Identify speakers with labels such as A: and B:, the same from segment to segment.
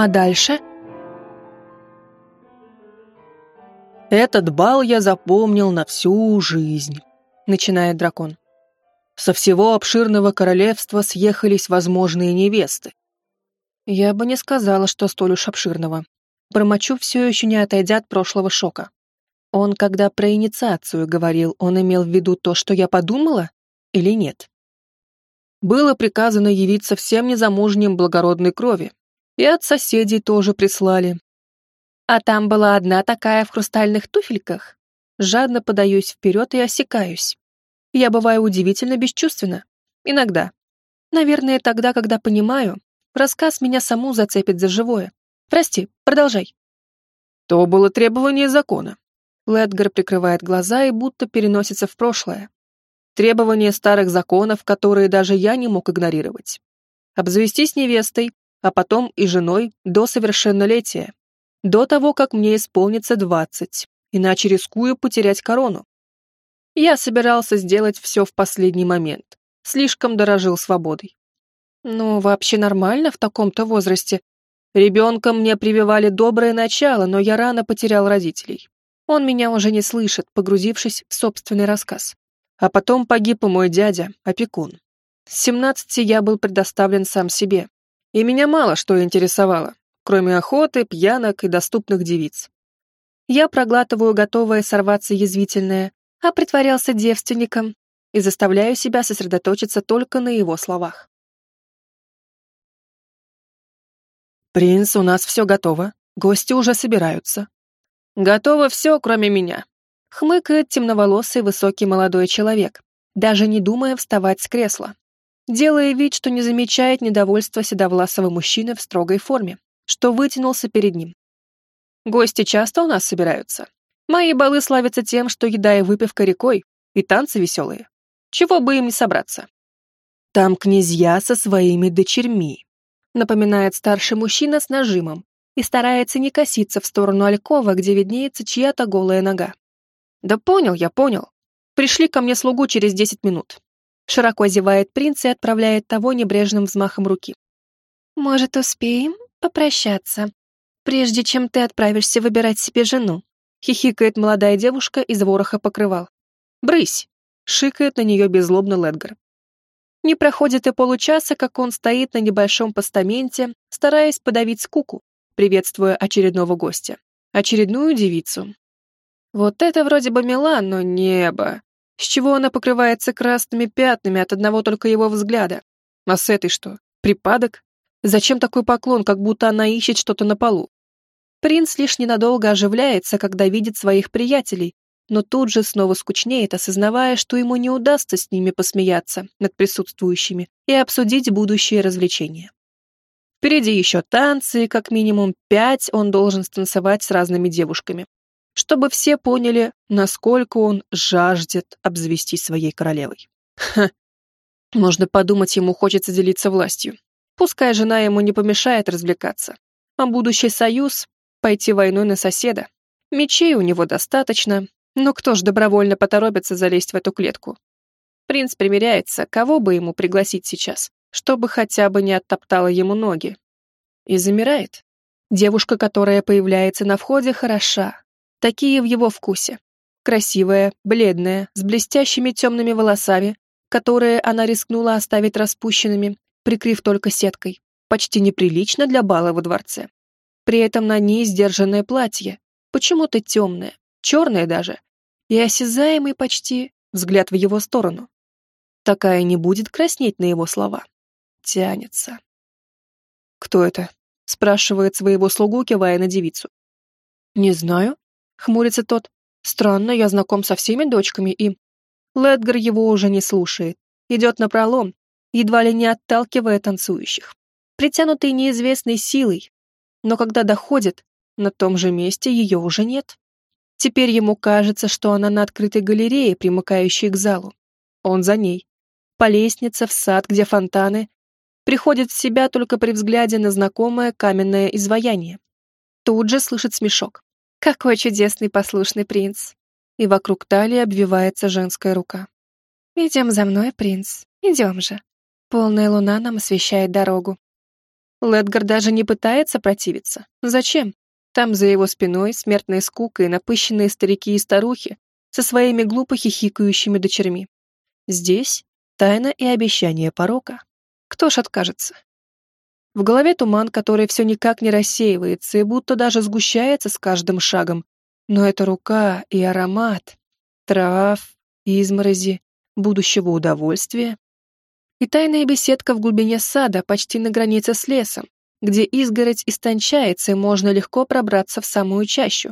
A: А дальше?
B: Этот бал я запомнил на всю жизнь, начинает дракон. Со всего обширного королевства съехались возможные невесты. Я бы не сказала, что столь уж обширного. Бормочу, все еще не отойдя от прошлого шока. Он, когда про инициацию говорил, он имел в виду то, что я подумала, или нет? Было приказано явиться всем незамужним благородной крови. И от соседей тоже прислали.
A: А там была одна такая в хрустальных туфельках. Жадно подаюсь вперед и осекаюсь. Я бываю удивительно бесчувственна. Иногда. Наверное, тогда, когда понимаю, рассказ меня саму зацепит за живое. Прости, продолжай.
B: То было требование закона. Ледгар прикрывает глаза и будто переносится в прошлое. Требования старых законов, которые даже я не мог игнорировать. Обзавестись невестой, а потом и женой до совершеннолетия. До того, как мне исполнится двадцать, иначе рискую потерять корону. Я собирался сделать все в последний момент. Слишком дорожил свободой. Ну, вообще нормально в таком-то возрасте. Ребенком мне прививали доброе начало, но я рано потерял родителей. Он меня уже не слышит, погрузившись в собственный рассказ. А потом погиб и мой дядя, опекун. С семнадцати я был предоставлен сам себе. И меня мало что интересовало, кроме охоты, пьянок и доступных девиц. Я проглатываю готовое сорваться язвительное, а притворялся девственником и заставляю себя сосредоточиться только на его словах. «Принц, у нас все готово. Гости уже собираются». «Готово все, кроме меня», Хмыкает темноволосый высокий молодой человек, даже не думая вставать с кресла. Делая вид, что не замечает недовольства седовласого мужчины в строгой форме, что вытянулся перед ним. Гости часто у нас собираются. Мои балы славятся тем, что еда и выпивка рекой, и танцы веселые. Чего бы им не собраться. Там князья со своими дочерьми, напоминает старший мужчина с нажимом и старается не коситься в сторону Алькова, где виднеется чья-то голая нога. «Да понял я, понял. Пришли ко мне слугу через десять минут». Широко зевает принц и отправляет того небрежным взмахом руки.
A: «Может, успеем попрощаться, прежде чем ты отправишься выбирать себе жену?»
B: Хихикает молодая девушка из вороха покрывал. «Брысь!» — шикает на нее беззлобно Ледгар. Не проходит и получаса, как он стоит на небольшом постаменте, стараясь подавить скуку, приветствуя очередного гостя. Очередную девицу, вот это вроде бы мила, но небо. С чего она покрывается красными пятнами от одного только его взгляда? А с этой что? Припадок? Зачем такой поклон, как будто она ищет что-то на полу? Принц лишь ненадолго оживляется, когда видит своих приятелей, но тут же снова скучнеет, осознавая, что ему не удастся с ними посмеяться над присутствующими и обсудить будущее развлечения. Впереди еще танцы, как минимум пять он должен станцевать с разными девушками чтобы все поняли, насколько он жаждет обзавестись своей королевой. Ха, можно подумать, ему хочется делиться властью. Пускай жена ему не помешает развлекаться. А будущий союз — пойти войной на соседа. Мечей у него достаточно, но кто ж добровольно поторопится залезть в эту клетку? Принц примиряется, кого бы ему пригласить сейчас, чтобы хотя бы не оттоптала ему ноги. И замирает. Девушка, которая появляется на входе, хороша, такие в его вкусе. Красивая, бледная, с блестящими темными волосами, которые она рискнула оставить распущенными, прикрыв только сеткой. Почти неприлично для бала во дворце. При этом на ней сдержанное платье, почему-то темное, черное даже, и осязаемый почти взгляд в его сторону. Такая не будет краснеть на его слова. Тянется. «Кто это?» — спрашивает своего слугу, кивая на девицу. «Не знаю», Хмурится тот. Странно, я знаком со всеми дочками и... Ледгар его уже не слушает. Идет на пролом, едва ли не отталкивая танцующих. Притянутый неизвестной силой. Но когда доходит, на том же месте ее уже нет. Теперь ему кажется, что она на открытой галерее, примыкающей к залу. Он за ней. По лестнице в сад, где фонтаны. Приходит в себя только при взгляде на знакомое каменное изваяние. Тут же слышит смешок. Какой чудесный послушный принц. И вокруг талии обвивается женская рука. Идем за мной, принц, идем же. Полная луна нам освещает дорогу.
A: Ледгар даже не пытается противиться. Зачем? Там за его спиной смертная скука и напыщенные старики и старухи со своими глупо хихикающими дочерьми. Здесь тайна и обещание порока. Кто ж откажется? В голове туман, который все никак не рассеивается и будто даже сгущается с каждым шагом. Но это рука и аромат трав, изморози, будущего удовольствия. И тайная беседка в глубине сада, почти на границе с лесом, где изгородь истончается и можно легко пробраться в самую чащу.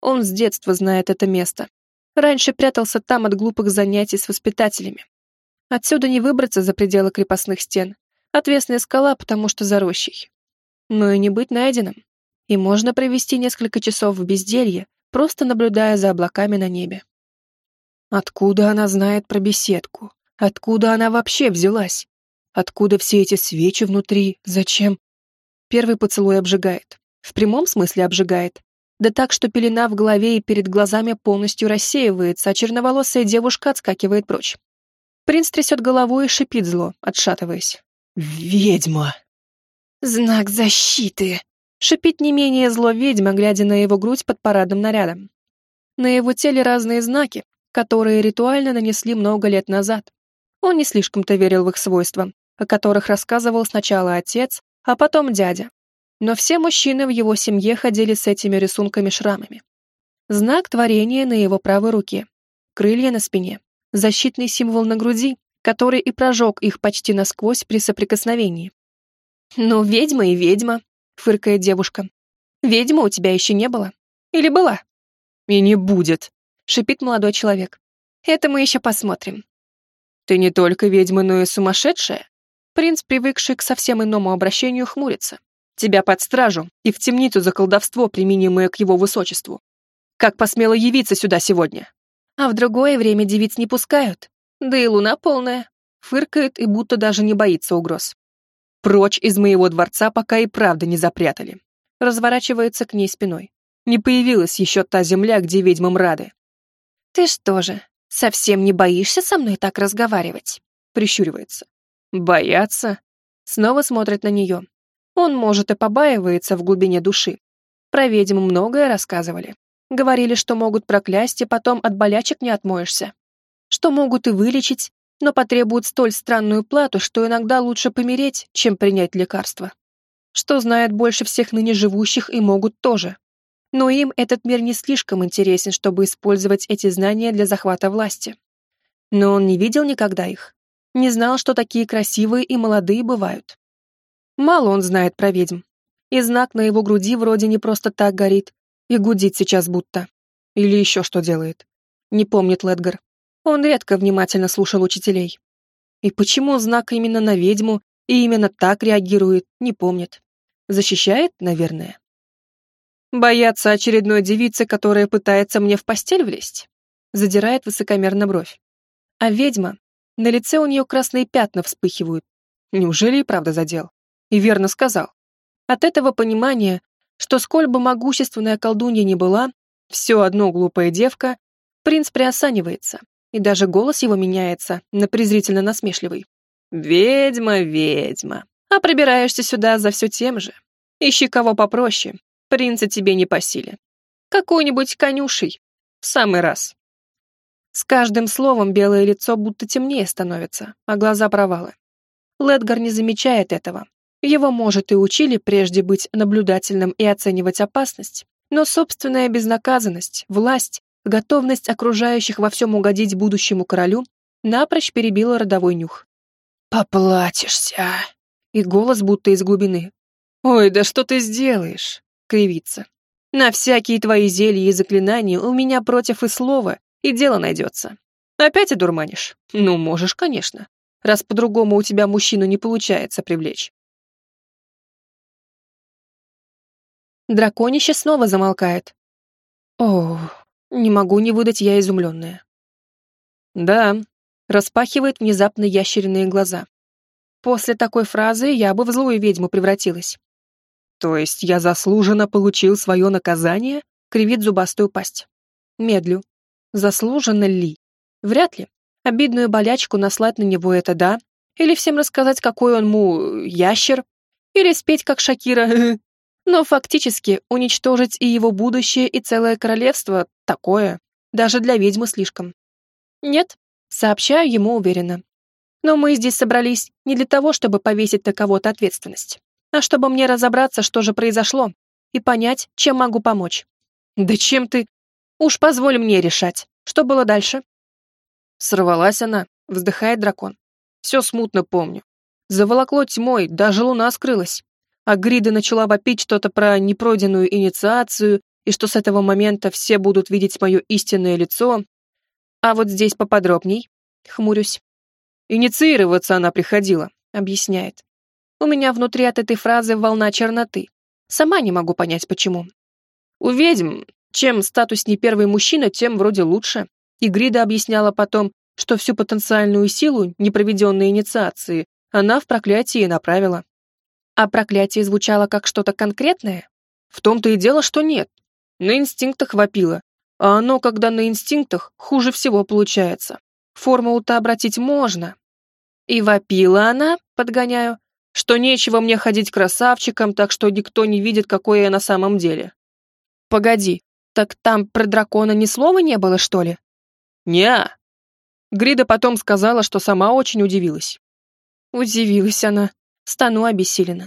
A: Он с детства знает это место. Раньше прятался там от глупых занятий с воспитателями. Отсюда не выбраться за пределы крепостных стен, Отвесная скала, потому что за рощей. Но и не быть найденным. И можно провести несколько часов в безделье, просто наблюдая за облаками на небе. Откуда она знает про беседку? Откуда она вообще взялась? Откуда все эти свечи внутри? Зачем? Первый поцелуй обжигает. В прямом смысле обжигает. Да так, что пелена в голове и перед глазами полностью рассеивается, а черноволосая девушка отскакивает прочь. Принц трясет головой и шипит зло, отшатываясь. «Ведьма!» «Знак защиты!» Шипит не менее зло ведьма, глядя на его грудь под парадным нарядом. На его теле разные знаки, которые ритуально нанесли много лет назад. Он не слишком-то верил в их свойства, о которых рассказывал сначала отец, а потом дядя. Но все мужчины в его семье ходили с этими рисунками-шрамами. Знак творения на его правой руке, крылья на спине, защитный символ на груди, который и прожег их почти насквозь при соприкосновении. «Ну, ведьма и ведьма», — фыркает девушка. «Ведьма у тебя еще не было? Или была?» «И не будет», — шипит молодой человек. «Это мы еще посмотрим». «Ты не только ведьма, но и сумасшедшая?» Принц, привыкший к совсем иному обращению, хмурится. «Тебя под стражу и в темницу за колдовство, применимое к его высочеству. Как посмело явиться сюда сегодня?» «А в другое время девиц не пускают», да и луна полная. Фыркает и будто даже не боится угроз. Прочь из моего дворца пока и правда не запрятали. Разворачивается к ней спиной. Не появилась еще та земля, где ведьмам рады. «Ты что же, совсем не боишься со мной так разговаривать?» Прищуривается. «Бояться?» Снова смотрит на нее. Он, может, и побаивается в глубине души. Про ведьм многое рассказывали. Говорили, что могут проклясть, и потом от болячек не отмоешься что могут и вылечить, но потребуют столь странную плату, что иногда лучше помереть, чем принять лекарство. Что знает больше всех ныне живущих и могут тоже. Но им этот мир не слишком интересен, чтобы использовать эти знания для захвата власти. Но он не видел никогда их. Не знал, что такие красивые и молодые бывают. Мало он знает про ведьм. И знак на его груди вроде не просто так горит и гудит сейчас будто. Или еще что делает. Не помнит Ледгар. Он редко внимательно слушал учителей. И почему знак именно на ведьму и именно так реагирует, не помнит. Защищает, наверное. Бояться очередной девицы, которая пытается мне в постель влезть? Задирает высокомерно бровь. А ведьма, на лице у нее красные пятна вспыхивают. Неужели и правда задел? И верно сказал. От этого понимания, что сколь бы могущественная колдунья ни была, все одно глупая девка, принц приосанивается, и даже голос его меняется на презрительно насмешливый. «Ведьма, ведьма, а пробираешься сюда за все тем же. Ищи кого попроще, принца тебе не по силе. Какой-нибудь конюшей. В самый раз». С каждым словом белое лицо будто темнее становится, а глаза провалы. Ледгар не замечает этого. Его, может, и учили прежде быть наблюдательным и оценивать опасность, но собственная безнаказанность, власть готовность окружающих во всем угодить будущему королю напрочь перебила родовой нюх. «Поплатишься!» И голос будто из глубины. «Ой, да что ты сделаешь?» — кривится. «На всякие твои зелья и заклинания у меня против и слова, и дело найдется. Опять одурманишь? Ну, можешь, конечно, раз по-другому у тебя мужчину не получается привлечь». Драконище снова замолкает. Ох, не могу не выдать я изумленная. Да, распахивает внезапно ящериные глаза. После такой фразы я бы в злую ведьму превратилась. То есть я заслуженно получил свое наказание? Кривит зубастую пасть. Медлю. Заслуженно ли? Вряд ли. Обидную болячку наслать на него это да. Или всем рассказать, какой он му... ящер. Или спеть, как Шакира. Но фактически уничтожить и его будущее, и целое королевство — такое. Даже для ведьмы слишком. Нет, сообщаю ему уверенно. Но мы здесь собрались не для того, чтобы повесить на кого-то ответственность, а чтобы мне разобраться, что же произошло, и понять, чем могу помочь. Да чем ты? Уж позволь мне решать. Что было дальше?
B: Сорвалась она, вздыхает дракон. Все смутно помню. Заволокло тьмой, даже луна скрылась. А Грида начала вопить что-то про непройденную инициацию и что с этого момента все будут видеть мое истинное лицо. А вот здесь поподробней. Хмурюсь. Инициироваться она приходила, объясняет. У меня внутри от этой фразы волна черноты. Сама не могу понять, почему. У ведьм, чем статус не первый мужчина, тем вроде лучше. И Грида объясняла потом, что всю потенциальную силу непроведенной инициации она в проклятии направила. А проклятие звучало как что-то конкретное? В том-то и дело, что нет. На инстинктах вопило. А оно, когда на инстинктах, хуже всего получается. Формулу-то обратить можно, и вопила она, подгоняю, что нечего мне ходить красавчиком, так что никто не видит, какой я на самом деле. Погоди, так там про дракона ни слова не было, что ли? Неа. Грида потом сказала, что сама очень удивилась. Удивилась она. Стану обессилена.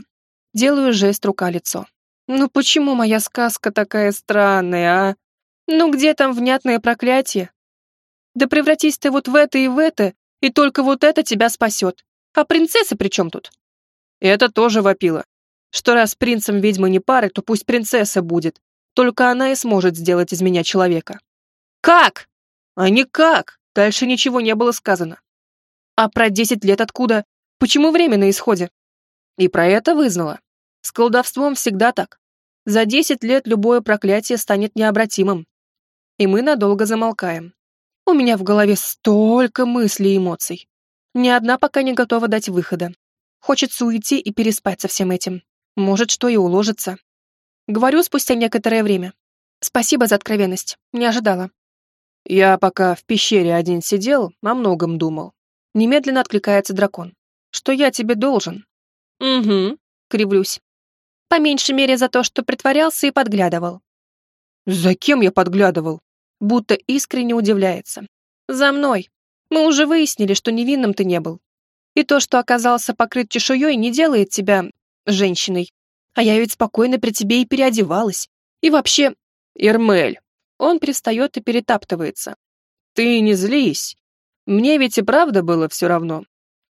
B: Делаю жест рука-лицо. Ну почему моя сказка такая странная, а? Ну где там внятное проклятие? Да превратись ты вот в это и в это, и только вот это тебя спасет. А принцесса при чем тут? Это тоже вопило. Что раз принцем ведьмы не пары, то пусть принцесса будет. Только она и сможет сделать из меня человека. Как? А никак. Дальше ничего не было сказано. А про десять лет откуда? Почему время на исходе? И про это вызнала. С колдовством всегда так. За десять лет любое проклятие станет необратимым. И мы надолго замолкаем. У меня в голове столько мыслей и эмоций. Ни одна пока не готова дать выхода. Хочется уйти и переспать со всем этим. Может, что и уложится. Говорю спустя некоторое время. Спасибо за откровенность. Не ожидала. Я пока в пещере один сидел, о многом думал. Немедленно откликается дракон. Что я тебе должен? Угу, кривлюсь. По меньшей мере за то, что притворялся и подглядывал. За кем я подглядывал? будто искренне удивляется. «За мной! Мы уже выяснили, что невинным ты не был. И то, что оказался покрыт чешуей, не делает тебя женщиной. А я ведь спокойно при тебе и переодевалась. И вообще... Ирмель!» Он пристает и перетаптывается. «Ты не злись. Мне ведь и правда было все равно.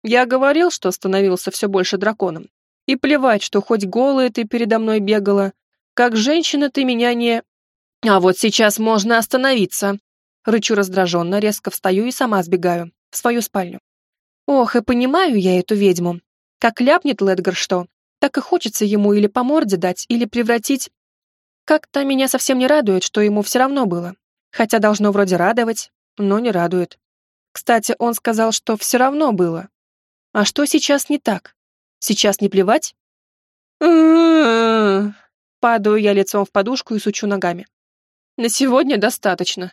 B: Я говорил, что становился все больше драконом. И плевать, что хоть голая ты передо мной бегала. Как женщина ты меня не... А вот сейчас можно остановиться. Рычу раздраженно, резко встаю и сама сбегаю в свою спальню. Ох, и понимаю я эту ведьму. Как ляпнет Ледгар что, так и хочется ему или по морде дать, или превратить... Как-то меня совсем не радует, что ему все равно было. Хотя должно вроде радовать, но не радует. Кстати, он сказал, что все равно было. А что сейчас не так? Сейчас не плевать? Падаю я лицом в подушку и сучу ногами. На сегодня достаточно.